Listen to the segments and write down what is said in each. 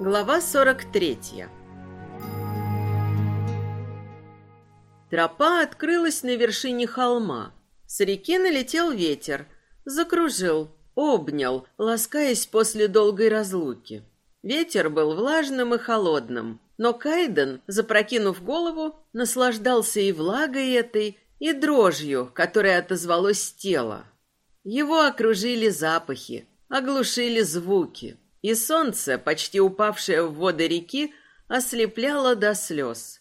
Глава 43 Тропа открылась на вершине холма. С реки налетел ветер, закружил, обнял, ласкаясь после долгой разлуки. Ветер был влажным и холодным, но Кайден, запрокинув голову, наслаждался и влагой этой, и дрожью, которая отозвалась с тела. Его окружили запахи, оглушили звуки — и солнце, почти упавшее в воды реки, ослепляло до слез.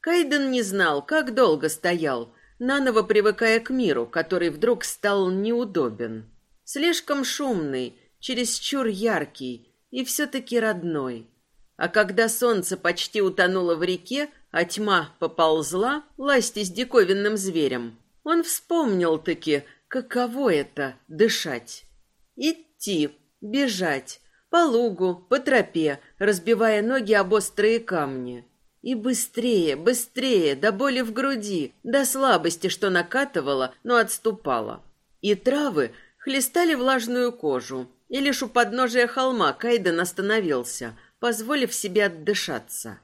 Кайден не знал, как долго стоял, наново привыкая к миру, который вдруг стал неудобен. Слишком шумный, чересчур яркий и все-таки родной. А когда солнце почти утонуло в реке, а тьма поползла, ластясь диковинным зверем, он вспомнил-таки, каково это — дышать. Идти, бежать, по лугу, по тропе, разбивая ноги об острые камни. И быстрее, быстрее, до боли в груди, до слабости, что накатывала, но отступала. И травы хлестали влажную кожу, и лишь у подножия холма Кайден остановился, позволив себе отдышаться.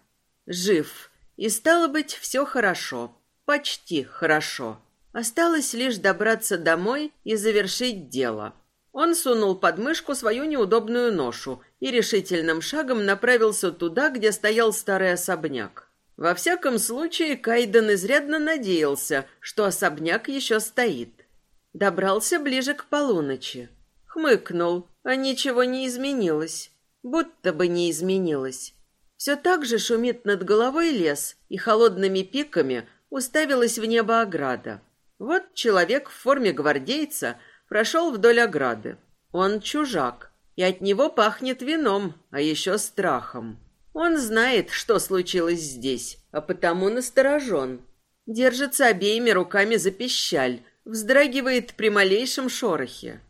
Жив, и стало быть, все хорошо, почти хорошо. Осталось лишь добраться домой и завершить дело. Он сунул под мышку свою неудобную ношу и решительным шагом направился туда, где стоял старый особняк. Во всяком случае, Кайден изрядно надеялся, что особняк еще стоит. Добрался ближе к полуночи. Хмыкнул, а ничего не изменилось. Будто бы не изменилось. Все так же шумит над головой лес, и холодными пиками уставилась в небо ограда. Вот человек в форме гвардейца – прошел вдоль ограды. Он чужак, и от него пахнет вином, а еще страхом. Он знает, что случилось здесь, а потому насторожен. Держится обеими руками за пищаль, вздрагивает при малейшем шорохе.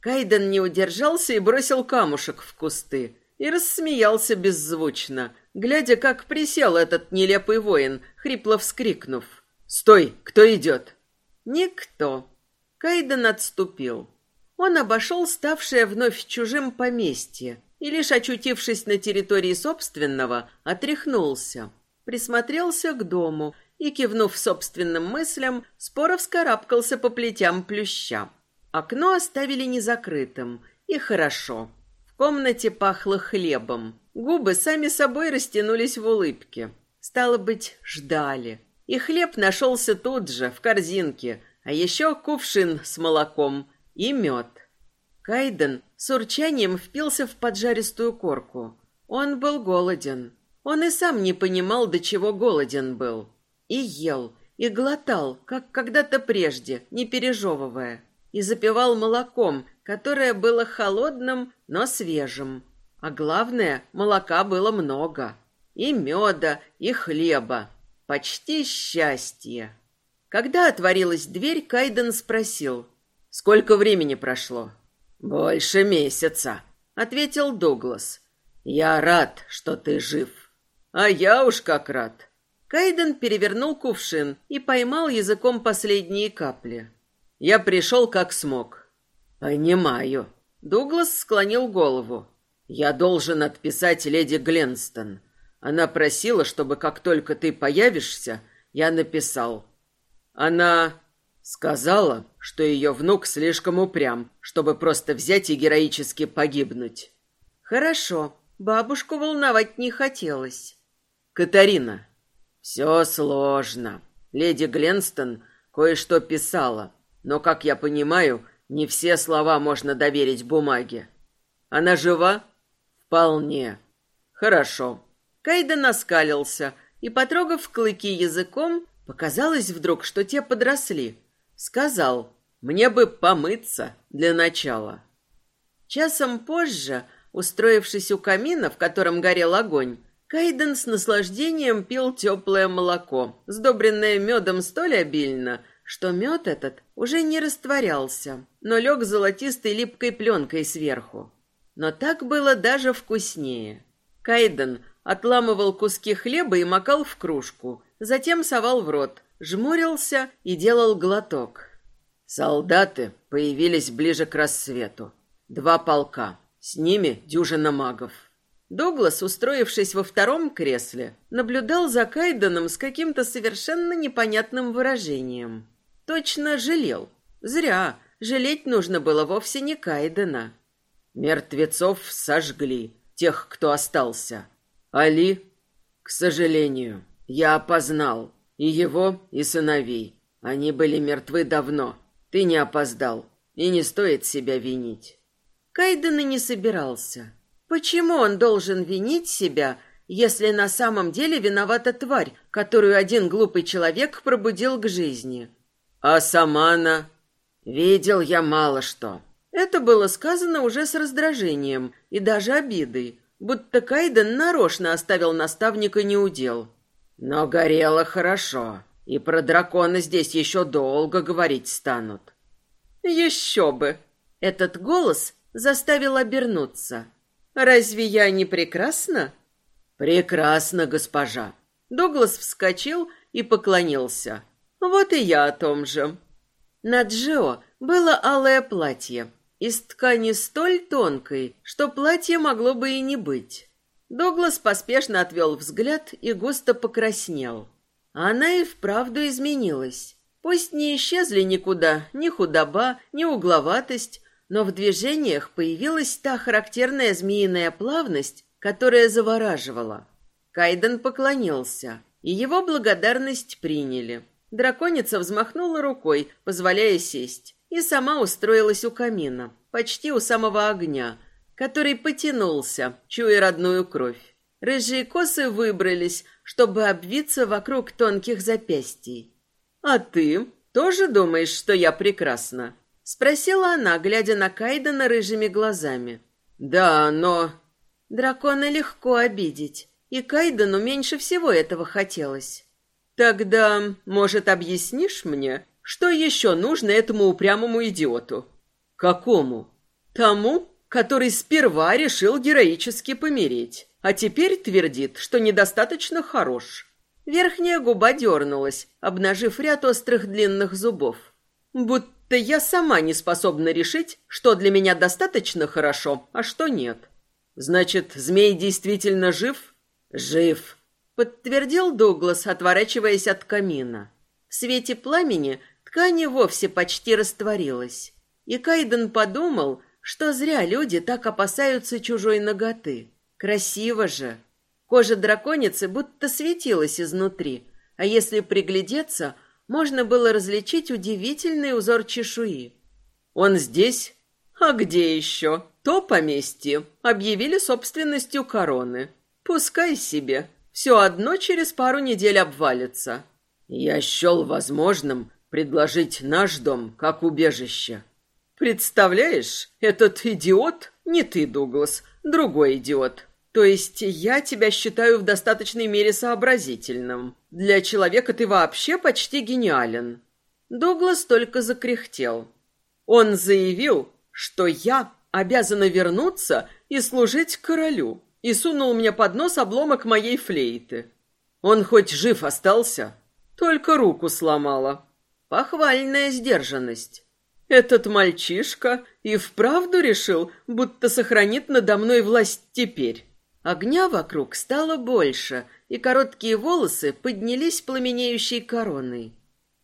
Кайден не удержался и бросил камушек в кусты. И рассмеялся беззвучно, глядя, как присел этот нелепый воин, хрипло вскрикнув. «Стой! Кто идет?» «Никто. Кайден отступил. Он обошел ставшее вновь чужим поместье и, лишь очутившись на территории собственного, отряхнулся, присмотрелся к дому и, кивнув собственным мыслям, споро вскарабкался по плетям плюща. Окно оставили незакрытым, и хорошо. В комнате пахло хлебом. Губы сами собой растянулись в улыбке. Стало быть, ждали. И хлеб нашелся тут же, в корзинке – а еще кувшин с молоком и мед. Кайден с урчанием впился в поджаристую корку. Он был голоден. Он и сам не понимал, до чего голоден был. И ел, и глотал, как когда-то прежде, не пережевывая. И запивал молоком, которое было холодным, но свежим. А главное, молока было много. И меда, и хлеба. Почти счастье. Когда отворилась дверь, Кайден спросил. «Сколько времени прошло?» «Больше месяца», — ответил Дуглас. «Я рад, что ты жив». «А я уж как рад». Кайден перевернул кувшин и поймал языком последние капли. «Я пришел как смог». «Понимаю». Дуглас склонил голову. «Я должен отписать леди Гленстон. Она просила, чтобы как только ты появишься, я написал. Она сказала, что ее внук слишком упрям, чтобы просто взять и героически погибнуть. Хорошо, бабушку волновать не хотелось. Катарина, все сложно. Леди Гленстон кое-что писала, но, как я понимаю, не все слова можно доверить бумаге. Она жива? Вполне. Хорошо. Кайден оскалился и, потрогав клыки языком, Показалось вдруг, что те подросли. Сказал, мне бы помыться для начала. Часом позже, устроившись у камина, в котором горел огонь, Кайден с наслаждением пил теплое молоко, сдобренное медом столь обильно, что мед этот уже не растворялся, но лег золотистой липкой пленкой сверху. Но так было даже вкуснее. Кайден отламывал куски хлеба и макал в кружку, затем совал в рот, жмурился и делал глоток. Солдаты появились ближе к рассвету. Два полка, с ними дюжина магов. Дуглас, устроившись во втором кресле, наблюдал за Кайденом с каким-то совершенно непонятным выражением. Точно жалел. Зря. Жалеть нужно было вовсе не Кайдена. Мертвецов сожгли, тех, кто остался. Али, к сожалению, я опознал и его, и сыновей. Они были мертвы давно. Ты не опоздал, и не стоит себя винить. Кайден и не собирался. Почему он должен винить себя, если на самом деле виновата тварь, которую один глупый человек пробудил к жизни? А сама она... Видел я мало что. Это было сказано уже с раздражением и даже обидой, будто Кайден нарочно оставил наставника неудел. Но горело хорошо, и про дракона здесь еще долго говорить станут. Еще бы! Этот голос заставил обернуться. Разве я не прекрасна? Прекрасно, госпожа. Дуглас вскочил и поклонился. Вот и я о том же. На Джо было алое платье, из ткани столь тонкой, что платье могло бы и не быть. Дуглас поспешно отвел взгляд и густо покраснел. Она и вправду изменилась. Пусть не исчезли никуда ни худоба, ни угловатость, но в движениях появилась та характерная змеиная плавность, которая завораживала. Кайден поклонился, и его благодарность приняли. Драконица взмахнула рукой, позволяя сесть, и сама устроилась у камина, почти у самого огня, который потянулся, чуя родную кровь. Рыжие косы выбрались, чтобы обвиться вокруг тонких запястий. «А ты тоже думаешь, что я прекрасна?» Спросила она, глядя на Кайдена рыжими глазами. «Да, но...» Дракона легко обидеть, и Кайдену меньше всего этого хотелось. «Тогда, может, объяснишь мне, что еще нужно этому упрямому идиоту?» «Какому?» «Тому, который сперва решил героически помереть, а теперь твердит, что недостаточно хорош». Верхняя губа дернулась, обнажив ряд острых длинных зубов. Будто я сама не способна решить, что для меня достаточно хорошо, а что нет. Значит, змей действительно жив? Жив, подтвердил Дуглас, отворачиваясь от камина. В свете пламени ткань вовсе почти растворилась. И Кайден подумал, что зря люди так опасаются чужой ноготы. Красиво же. Кожа драконицы будто светилась изнутри, а если приглядеться, можно было различить удивительный узор чешуи. «Он здесь? А где еще? То поместье. Объявили собственностью короны. Пускай себе. Все одно через пару недель обвалится. Я счел возможным предложить наш дом как убежище. Представляешь, этот идиот, не ты, Дуглас, другой идиот, то есть я тебя считаю в достаточной мере сообразительным. Для человека ты вообще почти гениален. Дуглас только закряхтел. Он заявил, что я обязана вернуться и служить королю, и сунул мне под нос обломок моей флейты. Он хоть жив остался, только руку сломала. Похвальная сдержанность. Этот мальчишка и вправду решил, будто сохранит надо мной власть теперь. Огня вокруг стало больше, и короткие волосы поднялись пламенеющей короной.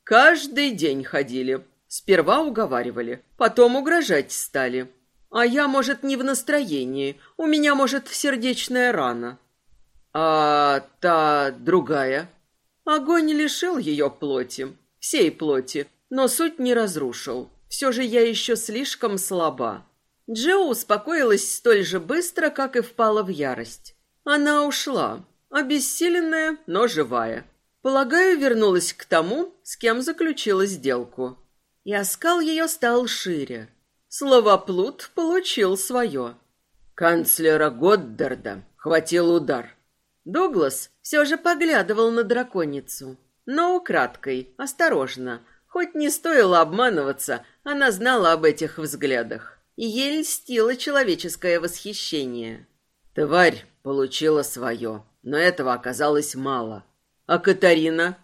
Каждый день ходили. Сперва уговаривали, потом угрожать стали. А я, может, не в настроении, у меня, может, сердечная рана. А та другая? Огонь лишил ее плоти, всей плоти, но суть не разрушил. Все же я еще слишком слаба. Джо успокоилась столь же быстро, как и впала в ярость. Она ушла, обессиленная, но живая. Полагаю, вернулась к тому, с кем заключила сделку. И оскал ее стал шире. Словоплут получил свое. Канцлера Годдарда хватил удар. Дуглас все же поглядывал на драконицу, но украдкой, осторожно. Хоть не стоило обманываться, она знала об этих взглядах и ей льстило человеческое восхищение. Тварь получила свое, но этого оказалось мало. А Катарина?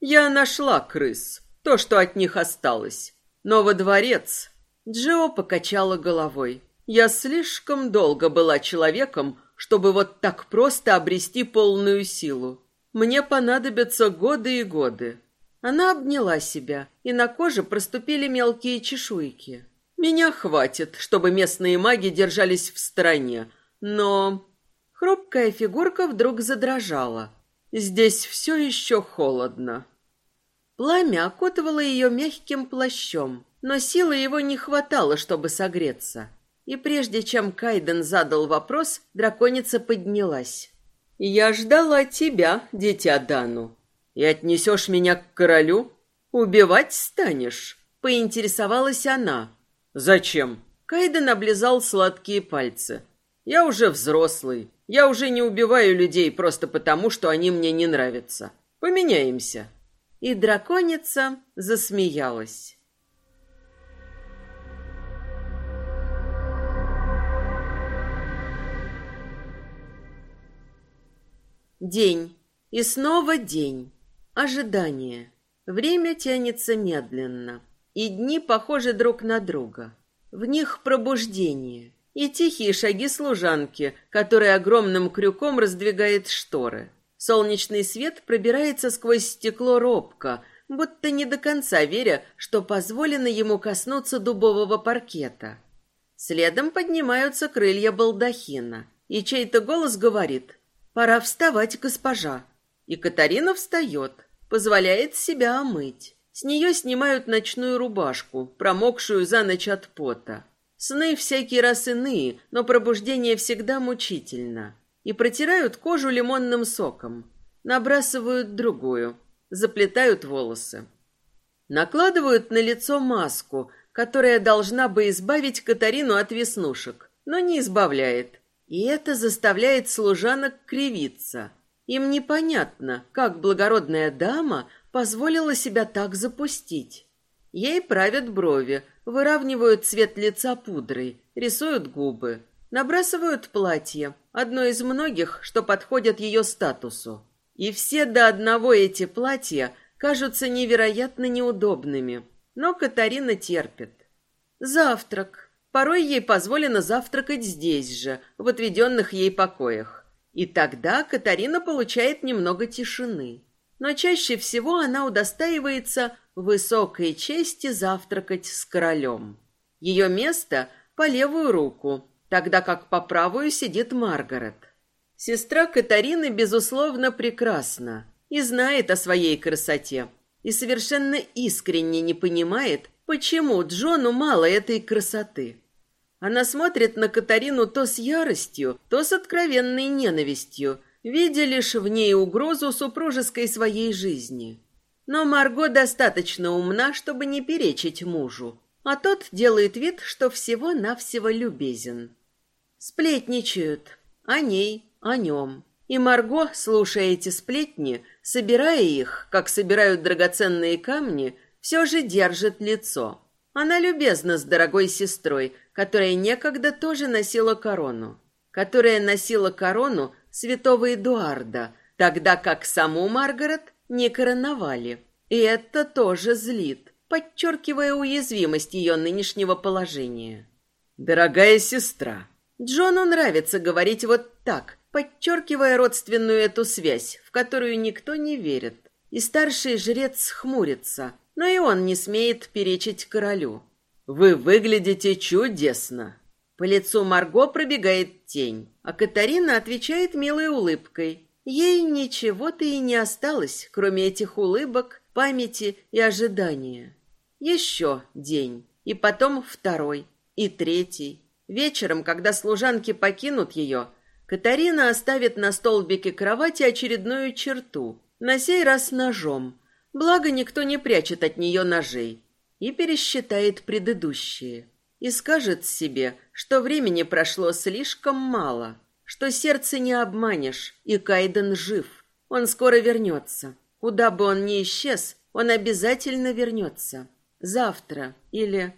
Я нашла крыс, то, что от них осталось. Но во дворец... Джо покачала головой. Я слишком долго была человеком, чтобы вот так просто обрести полную силу. Мне понадобятся годы и годы. Она обняла себя, и на коже проступили мелкие чешуйки. Меня хватит, чтобы местные маги держались в стороне, но... Хрупкая фигурка вдруг задрожала. Здесь все еще холодно. Пламя окутывало ее мягким плащом, но силы его не хватало, чтобы согреться. И прежде чем Кайден задал вопрос, драконица поднялась. «Я ждала тебя, дитя Дану. И отнесешь меня к королю? Убивать станешь?» Поинтересовалась она. «Зачем?» Кайден облизал сладкие пальцы. «Я уже взрослый. Я уже не убиваю людей просто потому, что они мне не нравятся. Поменяемся». И драконица засмеялась. День. И снова день. Ожидание. Время тянется медленно. И дни похожи друг на друга. В них пробуждение. И тихие шаги служанки, которая огромным крюком раздвигает шторы. Солнечный свет пробирается сквозь стекло робко, будто не до конца веря, что позволено ему коснуться дубового паркета. Следом поднимаются крылья балдахина, и чей-то голос говорит Пора вставать, госпожа. И Катарина встает, позволяет себя омыть. С нее снимают ночную рубашку, промокшую за ночь от пота. Сны всякий раз иные, но пробуждение всегда мучительно. И протирают кожу лимонным соком. Набрасывают другую, заплетают волосы. Накладывают на лицо маску, которая должна бы избавить Катарину от веснушек, но не избавляет. И это заставляет служанок кривиться. Им непонятно, как благородная дама позволила себя так запустить. Ей правят брови, выравнивают цвет лица пудрой, рисуют губы, набрасывают платье, одно из многих, что подходят ее статусу. И все до одного эти платья кажутся невероятно неудобными, но Катарина терпит. Завтрак. Порой ей позволено завтракать здесь же, в отведенных ей покоях. И тогда Катарина получает немного тишины. Но чаще всего она удостаивается высокой чести завтракать с королем. Ее место по левую руку, тогда как по правую сидит Маргарет. Сестра Катарины, безусловно, прекрасна и знает о своей красоте, и совершенно искренне не понимает, почему Джону мало этой красоты. Она смотрит на Катарину то с яростью, то с откровенной ненавистью, видя лишь в ней угрозу супружеской своей жизни. Но Марго достаточно умна, чтобы не перечить мужу, а тот делает вид, что всего-навсего любезен. Сплетничают о ней, о нем. И Марго, слушая эти сплетни, собирая их, как собирают драгоценные камни, все же держит лицо. Она любезна с дорогой сестрой, которая некогда тоже носила корону, которая носила корону святого Эдуарда, тогда как саму Маргарет не короновали. И это тоже злит, подчеркивая уязвимость ее нынешнего положения. «Дорогая сестра», Джону нравится говорить вот так, подчеркивая родственную эту связь, в которую никто не верит. И старший жрец хмурится, но и он не смеет перечить королю. Вы выглядите чудесно. По лицу Марго пробегает тень, а Катарина отвечает милой улыбкой. Ей ничего-то и не осталось, кроме этих улыбок, памяти и ожидания. Еще день, и потом второй, и третий. Вечером, когда служанки покинут ее, Катарина оставит на столбике кровати очередную черту, на сей раз ножом. Благо, никто не прячет от нее ножей и пересчитает предыдущие. И скажет себе, что времени прошло слишком мало, что сердце не обманешь, и Кайден жив. Он скоро вернется. Куда бы он ни исчез, он обязательно вернется. Завтра или...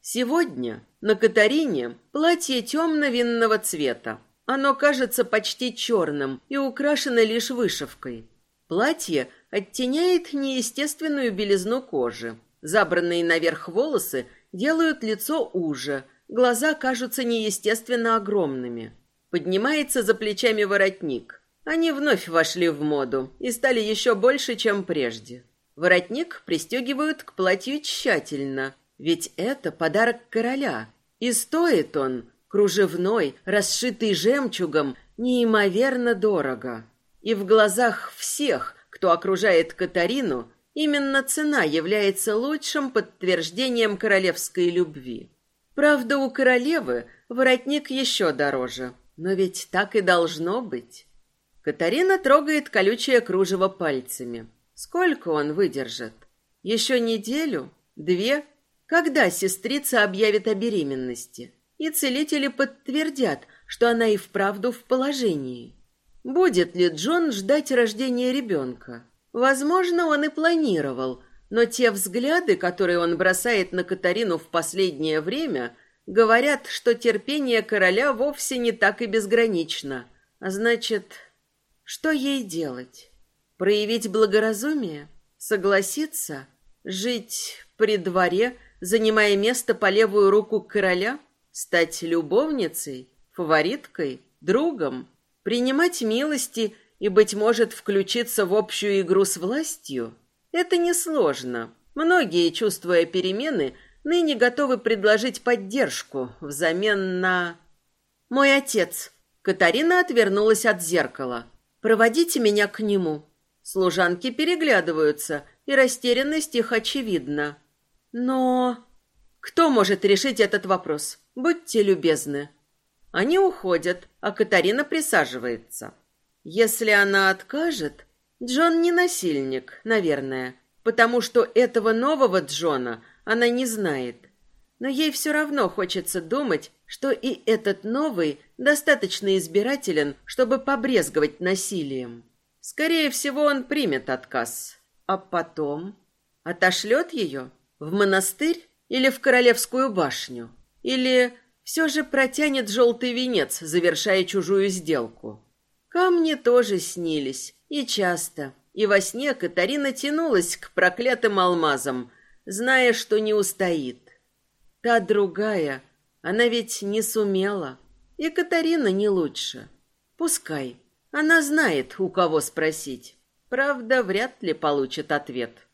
Сегодня на Катарине платье темно-винного цвета. Оно кажется почти черным и украшено лишь вышивкой. Платье оттеняет неестественную белизну кожи, Забранные наверх волосы делают лицо уже, глаза кажутся неестественно огромными. Поднимается за плечами воротник. Они вновь вошли в моду и стали еще больше, чем прежде. Воротник пристегивают к платью тщательно, ведь это подарок короля. И стоит он, кружевной, расшитый жемчугом, неимоверно дорого. И в глазах всех, кто окружает Катарину, именно цена является лучшим подтверждением королевской любви. Правда, у королевы воротник еще дороже, но ведь так и должно быть. Катарина трогает колючее кружево пальцами. Сколько он выдержит? Еще неделю? Две? Когда сестрица объявит о беременности? И целители подтвердят, что она и вправду в положении. Будет ли Джон ждать рождения ребенка? Возможно, он и планировал, но те взгляды, которые он бросает на Катарину в последнее время, говорят, что терпение короля вовсе не так и безгранично. А значит, что ей делать? Проявить благоразумие? Согласиться? Жить при дворе, занимая место по левую руку короля? Стать любовницей? Фавориткой? Другом? Принимать милости и, быть может, включиться в общую игру с властью? Это несложно. Многие, чувствуя перемены, ныне готовы предложить поддержку взамен на... «Мой отец». Катарина отвернулась от зеркала. «Проводите меня к нему». Служанки переглядываются, и растерянность их очевидна. Но... Кто может решить этот вопрос? Будьте любезны. Они уходят, а Катарина присаживается. Если она откажет, Джон не насильник, наверное, потому что этого нового Джона она не знает. Но ей все равно хочется думать, что и этот новый достаточно избирателен, чтобы побрезговать насилием. Скорее всего, он примет отказ. А потом отошлет ее в монастырь или в королевскую башню? Или все же протянет желтый венец, завершая чужую сделку? Камни тоже снились, и часто. И во сне Катарина тянулась к проклятым алмазам, зная, что не устоит. Та другая, она ведь не сумела. И Катарина не лучше. Пускай. Она знает, у кого спросить. Правда, вряд ли получит ответ.